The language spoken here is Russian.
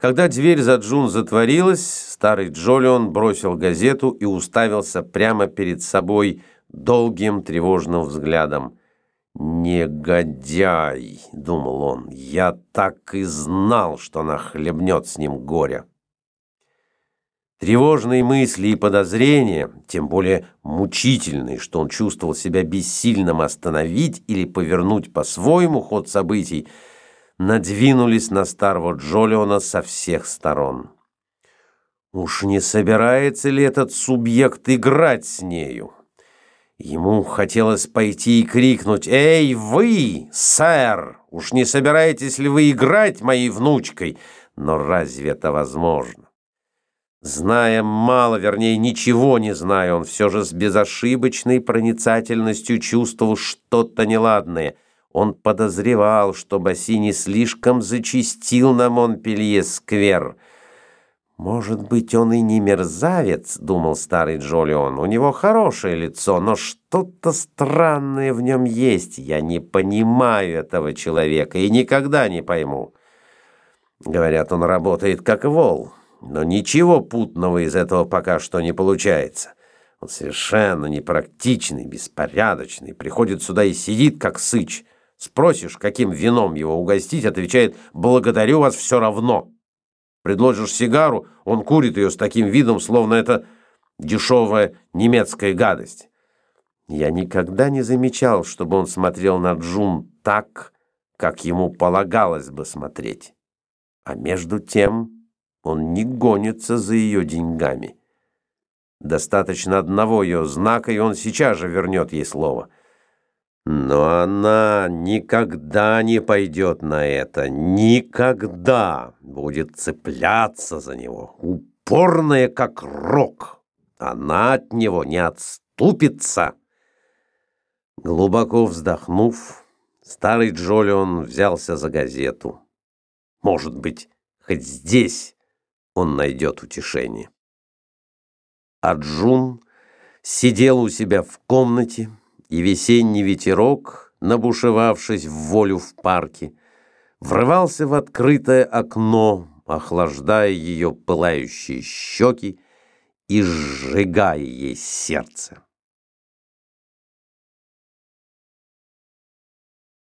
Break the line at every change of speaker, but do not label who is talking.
Когда дверь за Джун затворилась, старый Джолион бросил газету и уставился прямо перед собой долгим тревожным взглядом. «Негодяй!» — думал он. «Я так и знал, что она хлебнет с ним горя». Тревожные мысли и подозрения, тем более мучительные, что он чувствовал себя бессильным остановить или повернуть по-своему ход событий, надвинулись на старого Джолиона со всех сторон. Уж не собирается ли этот субъект играть с нею? Ему хотелось пойти и крикнуть «Эй, вы, сэр! Уж не собираетесь ли вы играть моей внучкой?» Но разве это возможно? Зная мало, вернее, ничего не зная, он все же с безошибочной проницательностью чувствовал что-то неладное – он подозревал, что Басси не слишком зачистил на Монпелье-сквер. «Может быть, он и не мерзавец», — думал старый Джолион. «У него хорошее лицо, но что-то странное в нем есть. Я не понимаю этого человека и никогда не пойму». Говорят, он работает как вол, но ничего путного из этого пока что не получается. Он совершенно непрактичный, беспорядочный, приходит сюда и сидит как сыч — Спросишь, каким вином его угостить, отвечает «благодарю вас все равно». Предложишь сигару, он курит ее с таким видом, словно это дешевая немецкая гадость. Я никогда не замечал, чтобы он смотрел на Джун так, как ему полагалось бы смотреть. А между тем он не гонится за ее деньгами. Достаточно одного ее знака, и он сейчас же вернет ей слово — но она никогда не пойдет на это, никогда будет цепляться за него, упорная как рок. Она от него не отступится. Глубоко вздохнув, старый Джолион взялся за газету. Может быть, хоть здесь он найдет утешение. А Джун сидел у себя в комнате, и весенний ветерок, набушевавшись в волю в парке, врывался в открытое окно, охлаждая ее пылающие щеки и сжигая ей сердце.